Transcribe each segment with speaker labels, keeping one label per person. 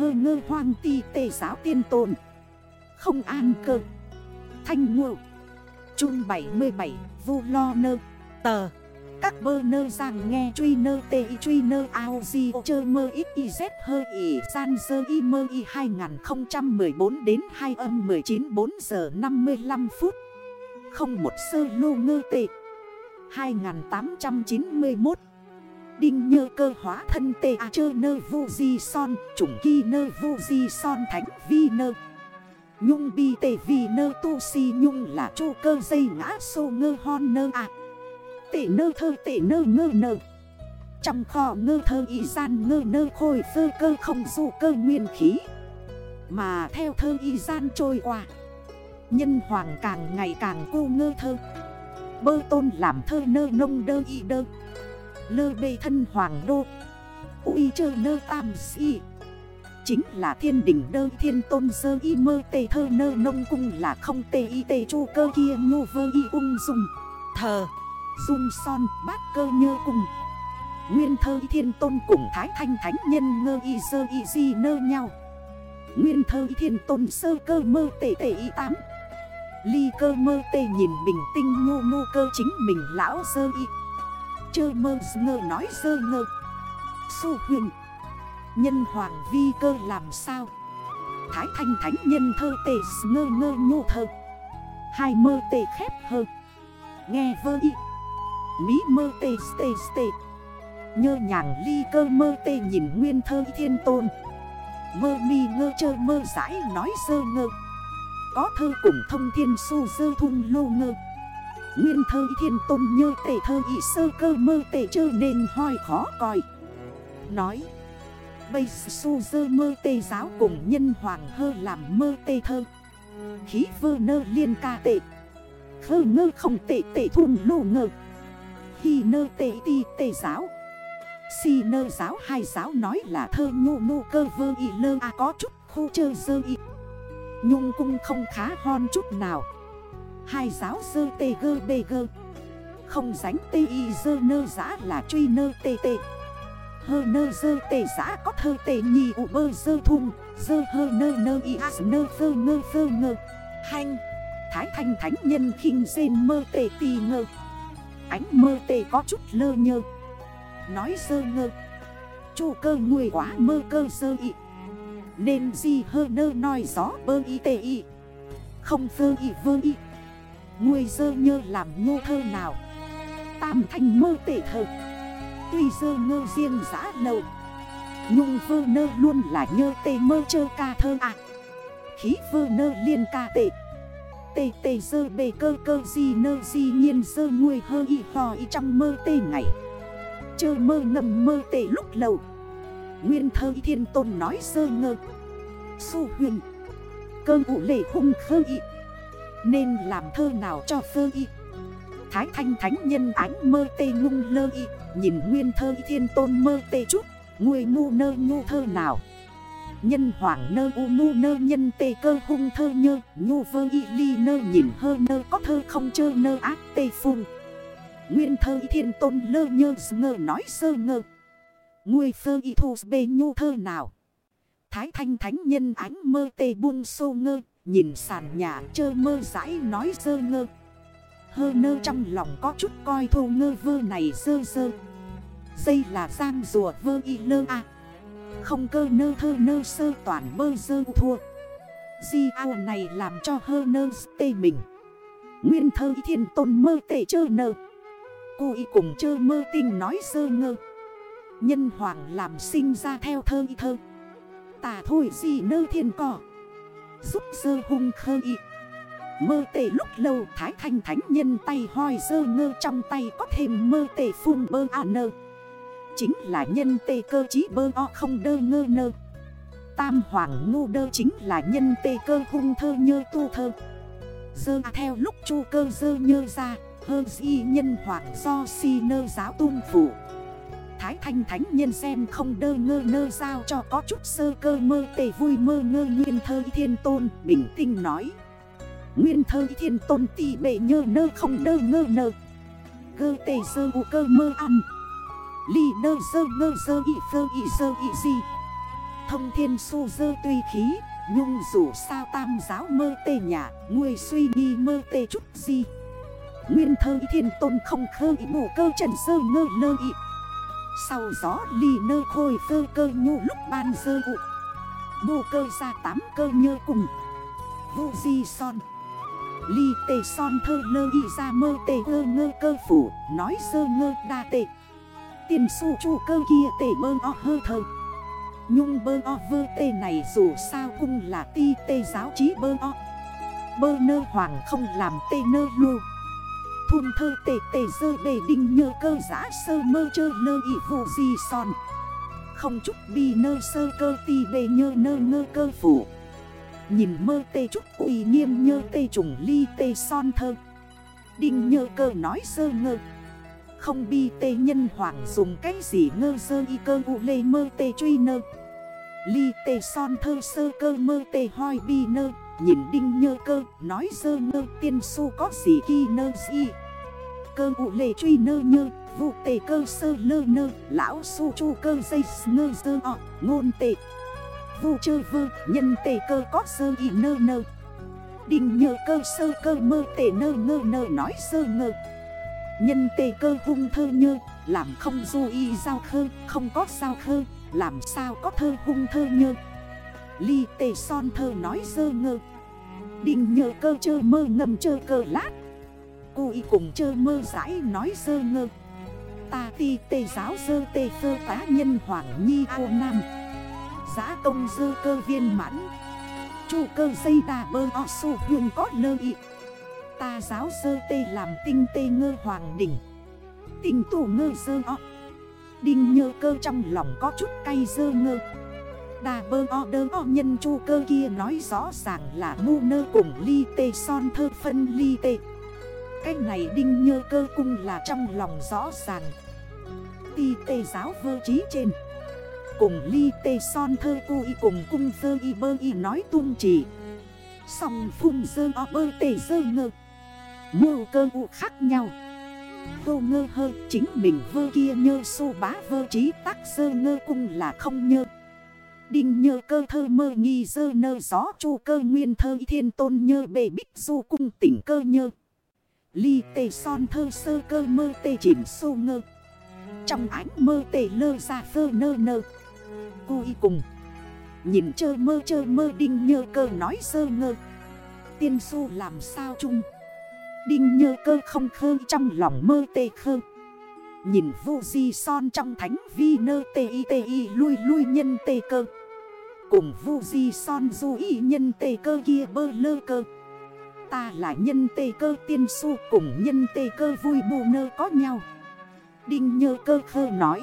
Speaker 1: hơ ngơ hoang ti tề giáo tiên tồn. Không an cơ. Thanh ngộ. Trung 77 vu lo nơ. Tờ. Các bơ nơ rằng nghe truy nơ tê y truy nơ ao di chơ mơ ít y z hơ y san sơ y mơ y 2014 đến 2 âm 19 4 giờ 55 phút. Không một sơ lô ngơ tệ 2891 Đinh nhơ cơ hóa thân tê à chơ nơ vu di son, Chủng kỳ nơ vu di son thánh vi nơ. Nhung bi tê vi nơ tu si nhung là chu cơ dây ngã sô ngơ hon nơ à Tệ nơ thơ tệ nơ ngơ nơ Trong kho ngơ thơ y gian ngơ nơ khôi phơ cơ không dù cơ nguyên khí. Mà theo thơ y gian trôi qua. Nhân hoàng càng ngày càng cô ngơ thơ. Bơ tôn làm thơ nơ nông đơ y đơ. Lơ bê thân hoàng đô. Ui chơ nơ tam si. Chính là thiên đỉnh đơ thiên tôn sơ y mơ tê thơ nơ nông cung là không tê y tê chu cơ kia ngô vơ y ung dung. Thờ. Dung son bát cơ nhơ cùng Nguyên thơ thiên tôn cùng thái thanh thánh nhân ngơ y sơ y di nơ nhau. Nguyên thơ thiên tôn sơ cơ mơ tê tê y tám. Ly cơ mơ tê nhìn bình tinh ngô ngô cơ chính mình lão sơ y. Chơ mơ ngơ nói sơ ngơ. Su huyền. Nhân hoàng vi cơ làm sao? Thái thanh thánh nhân thơ tề ngơ ngơ nhô thơ. Hai mơ tề khép hơ Nghe vơ y. Mỹ mơ tê tê tê Nhơ nhàng ly cơ mơ tê nhìn nguyên thơ thiên tôn. Mơ mi ngơ chơ mơ giải nói sơ ngơ. Có thơ cùng thông thiên su dơ thung lô ngơ. Nguyên thơ thiên tôn như tê thơ y sơ cơ mơ tê chơ nên hoi khó coi Nói, Bây su dơ mơ tê giáo cùng nhân hoàng hơ làm mơ tê thơ. Khí vơ nơ liên ca tệ. Khơ ngơ không tệ tệ thùng lô ngơ. Hi nơ tệ ti tê giáo. Si nơ giáo hai giáo nói là thơ nhô nô cơ vơ y lơ à có chút khu chơ dơ y. Nhung cung không khá hon chút nào. Hai giáo sư tê gơ bê gơ. Không dánh tê y dơ nơ giã là truy nơ tê tê. Hơ nơ dơ tê giã có thơ tê nhì ụ bơ dơ thùng Dơ hơ nơ nơ y as nơ dơ ngơ dơ ngơ. Hanh, Thái thanh thánh nhân khinh dên mơ tê tì ngơ. Ánh mơ tê có chút lơ nhơ. Nói dơ ngơ. Chu cơ người quá mơ cơ dơ y. Nên gì hơ nơ nói gió bơ y tê y. Không dơ y vơ y. Ngươi dơ nhơ làm ngô thơ nào? Tam thanh mơ tệ thơ Tuy dơ ngơ riêng giã nậu Nhung vơ nơ luôn là nhơ tê mơ chơ ca thơ ạ à. Khí vơ nơ liên ca tệ Tê tê dơ bề cơ cơ di nơ di nhiên dơ nguôi hơ y hò y trong mơ tê ngày. Chơ mơ ngầm mơ tê lúc lâu Nguyên thơ thiên tôn nói sơ ngơ. Su huyền. Cơ ngủ lệ hung khơ y. Nên làm thơ nào cho phơ y. Thái thanh thánh nhân ánh mơ tê ngung lơ y, Nhìn nguyên thơ thiên tôn mơ tê chút, Người mu nơ nhu thơ nào. Nhân hoàng nơ u mu nơ nhân tê cơ hung thơ nhơ Nhu vơ y ly nơ nhìn hơ nơ có thơ không chơ nơ ác tê phun Nguyên thơ y thiên tôn lơ nhơ ngơ nói sơ ngơ. Người phơ y thù bê nhu thơ nào. Thái thanh thánh nhân ánh mơ tê buông sô ngơ Nhìn sàn nhà chơ mơ rãi nói sơ ngơ. Hơ nơ trong lòng có chút coi thô ngơ vơ này sơ sơ Dây là giang rùa vơ y lơ à không cơ nơ thơ nơ sơ toàn bơ dơ thua. Di ao này làm cho hơ nơ tê mình. Nguyên thơ thiên tôn mơ tê chơ nơ. Cô y cùng chơ mơ tinh nói sơ ngơ. Nhân hoàng làm sinh ra theo thơ y thơ. Tà thôi gì nơ thiên cỏ. Giúp sơ hung khơ y. Mơ tệ lúc lâu thái thanh thánh nhân tay hoi sơ ngơ trong tay có thêm mơ tệ phun bơ à nơ. Chính là nhân tê cơ chí bơ o không đơ ngơ nơ. Tam hoàng ngu đơ chính là nhân tê cơ hung thơ nhơ tu thơ. Dơ theo lúc chu cơ dơ nhơ ra, Hơ di nhân hoàng do si nơ giáo tung phủ. Thái thanh thánh nhân xem không đơ ngơ nơ sao cho có chút sơ cơ mơ tề vui mơ ngơ nguyên thơ thiên tôn, Bình tinh nói. Nguyên thơ thiên tôn tỷ bệ nhơ nơ không đơ ngơ nơ. Cơ tề sơ u cơ mơ ăn. Ly nơ sơ ngơ sơ y sơ y sơ y gì thông thiên su sơ tuy khí, Nhung dù sao tam giáo mơ tê nhà Người suy nghi mơ tê chút gì Nguyên thơ thiên tôn không khơ ý bù cơ trần sơ ngơ lơ ý sau gió ly nơ khôi phơ cơ nhu lúc ban dơ vụ Bù cơ ra tám cơ nhơ cùng. Vô di son. Ly tê son thơ lơ y ra mơ tê ngơ ngơ cơ phủ, Nói sơ ngơ đa tê. Tiền su chu cơ kia tê bơ o hơ thơ. Nhung bơ o vơ tê này dù sao cũng là ti tê giáo trí bơ o. Bơ nơ hoàng không làm tê nơ lu. Thun thơ tề tề dơ bề đinh nhơ cơ giã sơ mơ chơ nơ ị vụ gì son Không chút bi nơ sơ cơ ti bề nhơ nơ ngơ cơ phủ Nhìn mơ tê chút quỳ nghiêm nhơ tê trùng ly tê son thơ. Đinh nhơ cơ nói sơ ngơ. Không bi tê nhân hoàng dùng cái gì ngơ sơ y cơ vụ lê mơ tê truy nơ. Ly tê son thơ sơ cơ mơ tê hoi bi nơ. Nhìn đinh nhơ cơ nói sơ ngơ tiên su có gì khi nơ gì Cơ ụ lề truy nơ nhơ, Vụ tề cơ sơ lơ nơ, Lão su chu cơ dây ngơ sơ ọ, Ngôn tê Vụ chơ vơ, nhân tề cơ có sơ y nơ nơ. Đình nhờ cơ sơ cơ mơ tề nơ ngơ nơ nói sơ ngơ. Nhân tề cơ hung thơ nhơ, Làm không du y giao khơ, Không có sao khơ, làm sao có thơ hung thơ nhơ. Ly tề son thơ nói dơ ngơ. Đình nhờ cơ chơ mơ ngầm chơ cơ lát Cô y cùng chơ mơ giải nói sơ ngơ. Ta ti tê giáo sơ tê sơ tá nhân hoàng nhi ô nam. Giá công dơ cơ viên mãn. Chu cơ dây đà bơ o su hương có lơ y. Ta giáo sơ tê làm tinh tê ngơ hoàng đỉnh Tình tủ ngơ sơ o. Đinh nhơ cơ trong lòng có chút cay dơ ngơ. Đà bơ o đơ o nhân chu cơ kia nói rõ ràng là mu nơ cùng ly tê son thơ phân ly tê. Cái này đinh nhơ cơ cung là trong lòng rõ ràng. Ti tê giáo vơ trí trên. Cùng ly tê son thơ cu y cùng cung dơ y bơ y nói tung chỉ. Xong phung dơ o bơ tê dơ ngơ. Mưu cơ u khác nhau. Vô ngơ hơ chính mình vơ kia nhơ su bá vơ trí tắc sơ ngơ cung là không nhơ. Đinh nhơ cơ thơ mơ nghi dơ nơ gió chu cơ nguyên thơ thiên tôn nhơ bề bích du cung tỉnh cơ nhơ. Ly tê son thơ sơ cơ mơ tê chìm sô ngơ. Trong ánh mơ tê lơ ra phơ nơ nơ. Cuối cùng. Nhìn chơ mơ chơ mơ đinh nhơ cơ nói sơ ngơ. Tiên su làm sao chung? Đinh nhơ cơ không khơ trong lòng mơ tê khơ. Nhìn vô di son trong thánh vi nơ tê y tê y lui lui nhân tê cơ. Cùng vô di son du y nhân tê cơ kia bơ lơ cơ. Ta là nhân tê cơ tiên su cùng nhân tê cơ vui bù nơ có nhau. Đinh nhơ cơ khơ nói.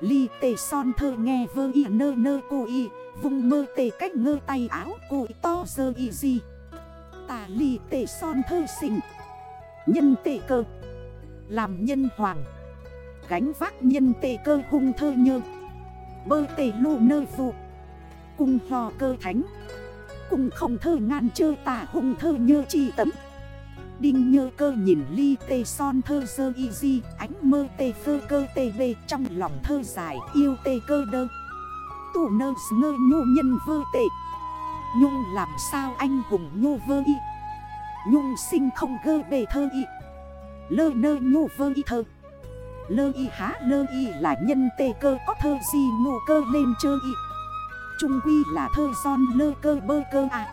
Speaker 1: Ly tê son thơ nghe vơ y nơ nơ cô y Vùng mơ tê cách ngơ tay áo cô y to dơ y gì tà ly tề son thơ xình Nhân tề cơ. Làm nhân hoàng. Gánh vác nhân tề cơ hung thơ nhơ. Bơ tề lù nơ vụ. Cung hò cơ thánh cùng không thơ ngàn chơ tả hùng thơ nhơ chi tấm. Đinh nhơ cơ nhìn ly tê son thơ sơ y di, Ánh mơ tê phơ cơ tê bê, Trong lòng thơ dài yêu tê cơ đơ. Tủ nơ ngơ nhô nhân vơ tệ Nhung làm sao anh hùng nhô vơ y? Nhung sinh không gơ bề thơ y. Lơ nơ nhô vơ y thơ. Lơ y há lơ y là nhân tê cơ, có thơ gì ngô cơ lên chơ y? Trung quy là thơ son lơ cơ bơ cơ à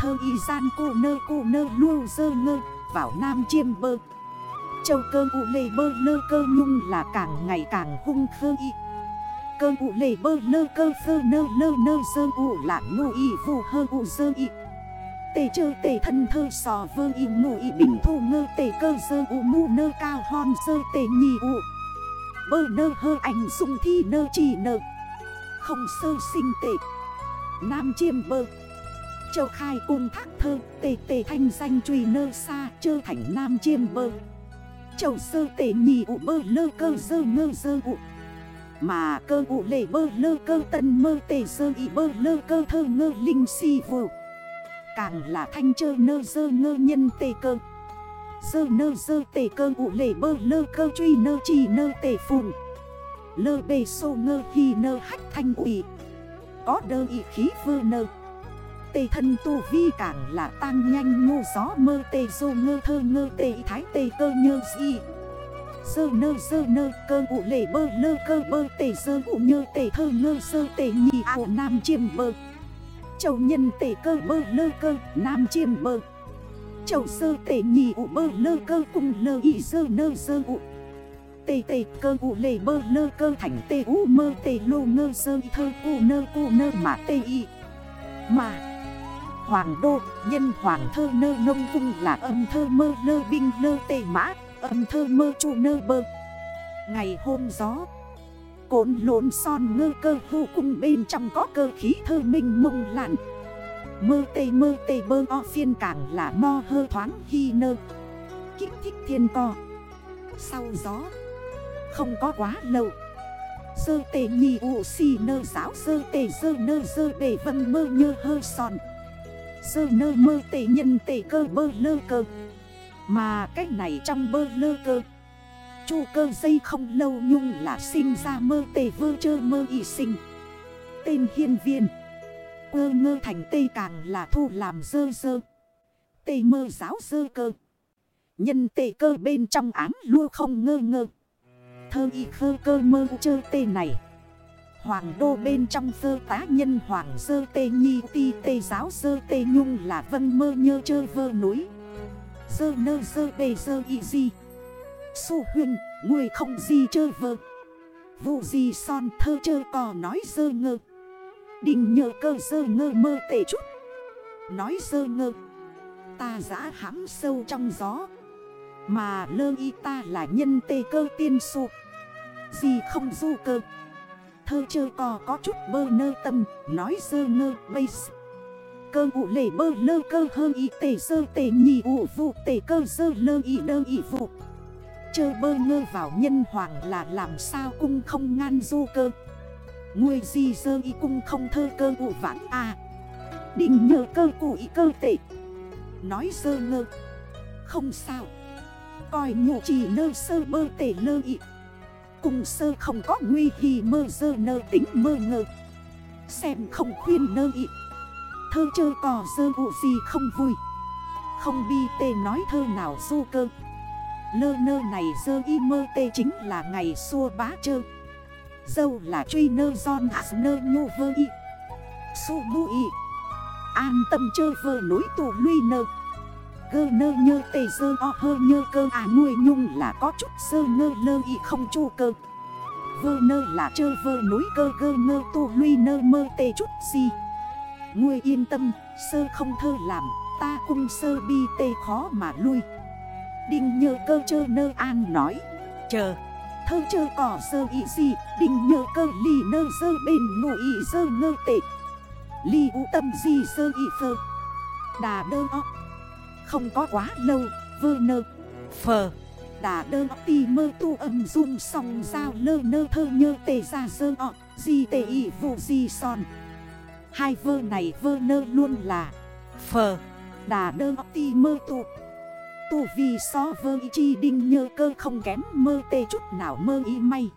Speaker 1: Thơ y gian cô nơ cô nơ lưu dơ ngơ, Vào nam chiêm bơ. Châu cơ u lê bơ lơ cơ nhung là càng ngày càng hung khơ y. Cơ u lề bơ lơ cơ phơ nơ lơ nơ dơ u là ngô y vô hơ u dơ y. Tê chơ tê thân thơ sò vơ y ngô y bình thu ngơ tê cơ dơ u mu nơ cao hon dơ tê nhì u. Bơ nơ hơ ảnh sung thi nơ chỉ nơ. Không sơ sinh tệ. Nam chiêm bơ. Châu khai cung thác thơ. Tê tê thanh danh truy nơ xa Chơ thành nam chiêm bơ. Châu sơ tê nhì ụ bơ lơ cơ dơ ngơ dơ ụ. Mà cơ ụ lệ bơ lơ cơ tân mơ tê dơ y bơ lơ cơ thơ ngơ linh si vụ Càng là thanh chơ nơ dơ ngơ nhân tê cơ. Dơ nơ dơ tê cơ ụ lệ bơ lơ cơ truy nơ chỉ nơ tê phùng. Lơ bê sô ngơ hi nơ hách thanh ủy có đơ y khí vơ nơ. Tê thân tu vi càng là tăng nhanh ngô gió mơ tê dô ngơ thơ ngơ tê thái tê cơ nhơ di. Sơ nơ sơ nơ cơ ụ lệ bơ lơ cơ bơ tê sơ ụ nhơ tê thơ ngơ sơ tê nhì ảo nam chiêm bơ. Châu nhân tê cơ bơ lơ cơ nam chiêm bơ. Châu sơ tê nhì ụ bơ lơ cơ cùng lơ y sơ nơ sơ ụ Tê tê cơ u lê bơ lơ cơ thành tê u mơ tê lô ngơ sơ thơ u nơ u nơ mà tê y. Mà Hoàng đô, nhân hoàng thơ nơ nông cung là âm thơ mơ lơ binh lơ tê mã Âm thơ mơ chu nơ bơ. Ngày hôm gió Cốn lộn son ngơ cơ vô cung bên trong có cơ khí thơ minh mông lạn. Mơ tê mơ tê bơ o phiên cảng là mo hơ thoáng hy nơ. Kích thích thiên co. Sau gió không có quá lâu. Sơ tê nhì ụ xì nơ giáo, sơ tê sơ nơ sơ để vân mơ nhơ hơ sòn Sơ nơ mơ tê nhân tê cơ bơ lơ cơ. Mà cách này trong bơ lơ cơ. Chu cơ dây không lâu nhung là sinh ra mơ tê vơ chơ mơ y sinh. Tên hiên viên. Quơ ngơ thành tê càng là thu làm dơ dơ. Tê mơ giáo dơ cơ. Nhân tê cơ bên trong ám lua không ngơ ngơ. Thơ y khơ cơ mơ chơ tê này. Hoàng đô bên trong sơ tá nhân hoàng sơ tê nhi ti tê giáo sơ tê nhung là vân mơ nhơ chơ vơ núi. Sơ nơ sơ bề sơ y di. Su huyên người không gì chơ vơ. Vụ gì son thơ chơ cò nói sơ ngơ. Đình nhờ cơ sơ ngơ mơ tệ chút. Nói sơ ngơ. Ta giã hãm sâu trong gió. Mà lơ y ta là nhân tê cơ tiên su. Gì không du cơ. Thơ chơ cò có chút bơ nơ tâm, Nói sơ ngơ, bây Cơ ụ lệ bơ lơ cơ hơ y tê sơ tê nhì ụ vụ tê cơ sơ lơ y đơ y vụ Chơ bơ ngơ vào nhân hoàng là làm sao cung không ngan du cơ. Người gì sơ y cung không thơ cơ ụ vãn à Định nhờ cơ cụ y cơ tệ. Nói sơ ngơ. Không sao. Coi ngụ chỉ nơ sơ bơ tể lơ ị. Cùng sơ không có nguy hi mơ dơ nơ tính mơ ngơ. Xem không khuyên nơ ị. Thơ chơ cò dơ vụ gì không vui. Không bi tê nói thơ nào du cơ. Lơ nơ này dơ y mơ tê chính là ngày xua bá chơ. Dâu là truy nơ giòn hạt nơ nhô vơ y Su bu y An tâm chơ vơ núi tù luy nơ. Gơ nơ nhơ tê dơ o hơ nhơ cơ à nuôi nhung là có chút sơ ngơ lơ y không chu cơ. Vơ nơ là chơ vơ núi cơ gơ ngơ tu luy nơ mơ tê chút gì. Ngươi yên tâm, sơ không thơ làm, ta cung sơ bi tê khó mà lui. Đinh nhơ cơ chơ nơ an nói Chờ, thơ chơ cỏ sơ y gì Đinh nhơ cơ ly nơ sơ bên ngụ y sơ ngơ tệ Ly u tâm gì sơ y phơ. Đà đơ o không có quá lâu, vơ nơ Phờ. Đà đơ tì mơ tu âm dung song sao lơ nơ thơ nhơ tề ra dơ ọ Di tề y vụ di son. Hai vơ này vơ nơ luôn là Phờ. Đà đơ ti mơ tu Tu vì so vơ y chi đinh nhơ cơ không kém mơ tê chút nào mơ y may.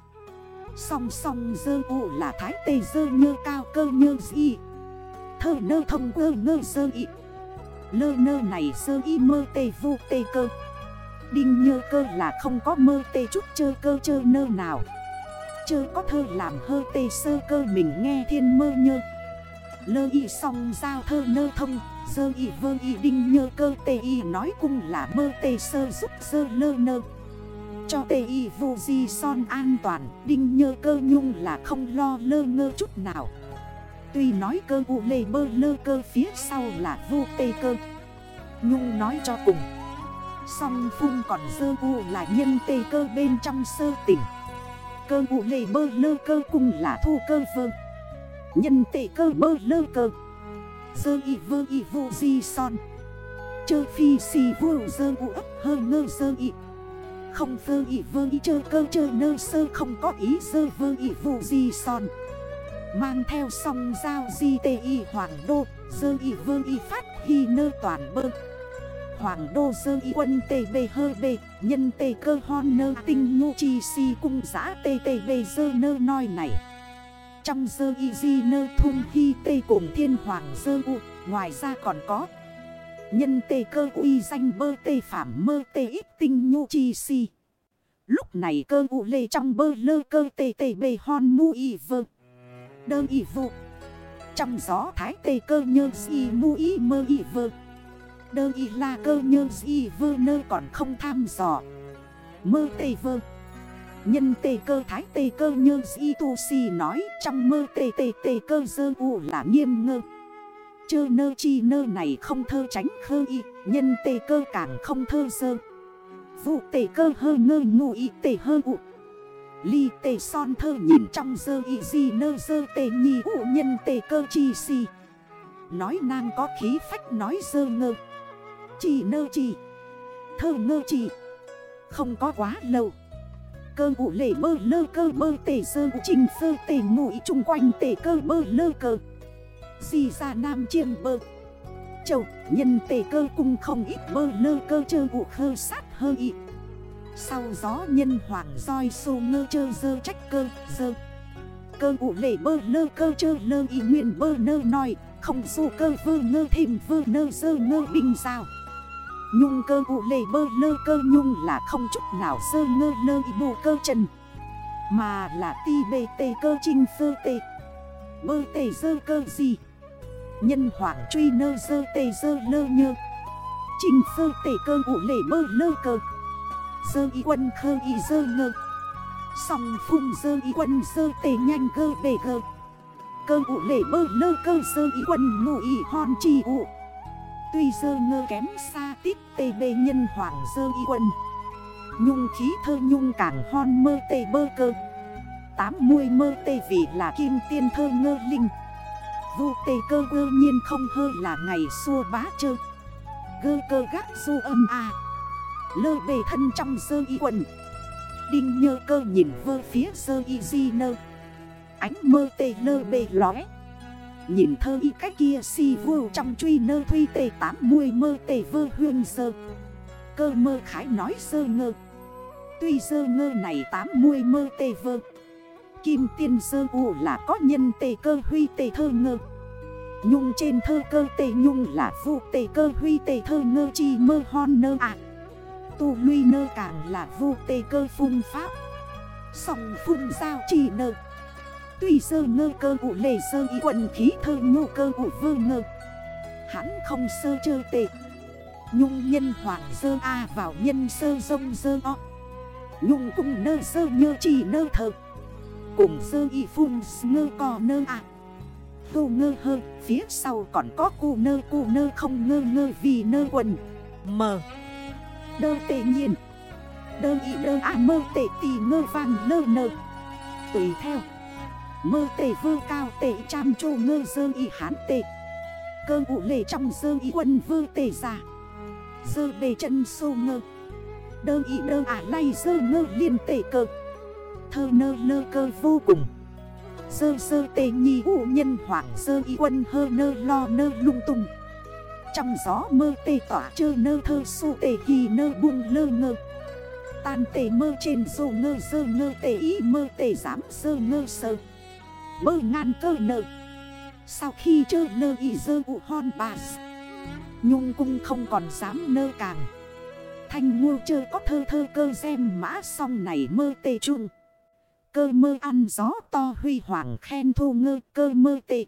Speaker 1: Song song dơ u là thái tê dơ nhơ cao cơ nhơ di Thơ nơ thông cơ ngơ dơ y Lơ nơ này sơ y mơ tê vu tê cơ. Đinh nhơ cơ là không có mơ tê chút chơ cơ chơ nơ nào. Chơ có thơ làm hơ tê sơ cơ mình nghe thiên mơ nhơ. Lơ y song giao thơ nơ thông, Sơ y vơ y đinh nhơ cơ tê y nói cung là mơ tê sơ giúp sơ lơ nơ. Cho tê y vô di son an toàn, Đinh nhơ cơ nhung là không lo lơ ngơ chút nào. Tuy nói cơ u lê bơ lơ cơ phía sau là vô tê cơ. Nhung nói cho cùng. Song phun còn sơ u là nhân tê cơ bên trong sơ tỉnh. Cơ u lê bơ lơ cơ cùng là thu cơ vơ. Nhân tê cơ bơ lơ cơ. Sơ y vơ y vô di son. Chơ phi si vô dơ u ấp hơ ngơ sơ y. Không vơ y vơ y chơ cơ chơ nơ sơ không có ý sơ vơ y vô di son. Mang theo song giao di tê y hoàng đô Sơ y vương y phát hy nơ toàn bơ. Hoàng đô sơ y quân tê bê hơ bê, Nhân tê cơ hon nơ tinh ngu chi si cung giã tê tê bê sơ nơ noi này. Trong dơ y di nơ thung hy tê cùng thiên hoàng dơ u, Ngoài ra còn có Nhân tê cơ uy danh bơ tê phạm mơ tê ít tinh nhu chi si. Lúc này cơ u lê trong bơ lơ cơ tê tê bê hon mu y vơ. Đơ y vụ Trong gió thái tê cơ nhơ si mu y mơ y vơ. Đơ y la cơ nhơ si vơ nơ còn không tham dò. Mơ tê vơ. Nhân tê cơ thái tê cơ nhơ si tu si nói Trong mơ tê tê tê cơ dơ u là nghiêm ngơ. Chơ nơ chi nơ này không thơ tránh khơ y, Nhân tê cơ càng không thơ dơ. Vụ tê cơ hơ ngơ ngụ y tê hơ u Ly tê son thơ nhìn trong dơ y di nơ dơ tê nhi ụ nhân tê cơ chi si. Nói nang có khí phách nói dơ ngơ. Chỉ nơ chỉ Thơ ngơ chỉ Không có quá lâu. Cơ ụ lệ bơ lơ cơ bơ tê sơ trình sơ tê ngụy chung quanh tê cơ bơ lơ cơ. Di ra nam chiêm bơ. Châu, nhân tê cơ cung không ít bơ lơ cơ chơ ụ khơ sát hơ ị sau gió nhân hoàng roi sô ngơ chơ dơ trách cơ, dơ. Cơ ụ lệ bơ lơ cơ chơ lơ y nguyên bơ nơ nói Không dù cơ vơ ngơ thêm vơ nơ dơ ngơ bình sao Nhung cơ ụ lệ bơ lơ cơ nhung là không chút nào dơ ngơ lơ y bù cơ trần. Mà là ti bê tê cơ trinh phơ tê. Bơ tê dơ cơ gì? Nhân hoàng truy nơ dơ tê dơ lơ nhơ. Trình phơ tê cơ ụ lệ bơ lơ cơ. Dơ y quân khơ y dơ ngơ. Sòng phung dơ y quân dơ tề nhanh cơ bề gơ. Cơ ụ lệ bơ lơ cơ dơ y quân ngụ y hòn chi ụ. Tuy dơ ngơ kém xa tít tề bề nhân hoàng dơ y quân. Nhung khí thơ nhung cảng hon mơ tề bơ cơ. Tám mươi mơ tê vì là kim tiên thơ ngơ linh. Vu tê cơ cơ nhiên không hơ là ngày xua bá chơ. Gơ cơ gác du âm a. Lơ bề thân trong sơ y quần. Đinh nhơ cơ nhìn vơ phía sơ y di nơ. Ánh mơ tê lơ bề lóe. Nhìn thơ y cách kia si vô trong truy nơ thuy tê 80 mơ tê vơ huyên sơ. Cơ mơ khái nói sơ ngơ. Tuy sơ ngơ này 80 mơ tê vơ. Kim tiên sơ u là có nhân tê cơ huy tê thơ ngơ. Nhung trên thơ cơ tê nhung là vụ tê cơ huy tê thơ ngơ chi mơ hon nơ ạ Tu luy nơ càng là vô tê cơ phun pháp. Sòng phun sao chỉ nơ. Tuy sơ ngơ cơ ụ lề sơ y quần khí thơ ngô cơ ụ vơ ngơ. Hắn không sơ chơ tệ Nhung nhân hoàng sơ A vào nhân sơ sông sơ o. Nhung cung nơ sơ nhơ chỉ nơ thơ. Cùng sơ y phun ngơ cò nơ à Tô ngơ hơ, Phía sau còn có cu nơ cu nơ không ngơ ngơ vì nơ quần. Mờ. Đơ tệ nhiên Đơ y đơ à mơ tệ tì ngơ vàng lơ nơ Tùy theo. Mơ tệ vơ cao, tệ trăm chô, ngơ dơ y hán tệ. Cơ ụ lệ trong dơ y quân vơ tệ ra Dơ bề chân sô ngơ. Đơ y đơ à lay dơ ngơ liên tệ cơ Thơ nơ lơ cơ vô cùng. Dơ dơ tệ nhi ụ nhân hoảng dơ y quân hơ nơ lo nơ lung tung. Trong gió mơ tê tỏa chơ nơ thơ su tê hì nơ bung lơ ngơ. Tan tê mơ trên dù ngơ dơ ngơ tê ý mơ tê dám dơ ngơ sơ. Bơ ngàn cơ nợ. Sau khi chơ nơ ý dơ ụ hon bà Nhung cung không còn dám nơ càng. Thanh ngô chơ có thơ thơ cơ xem mã song này mơ tê chung. Cơ mơ ăn gió to huy hoàng khen thu ngơ, cơ mơ tê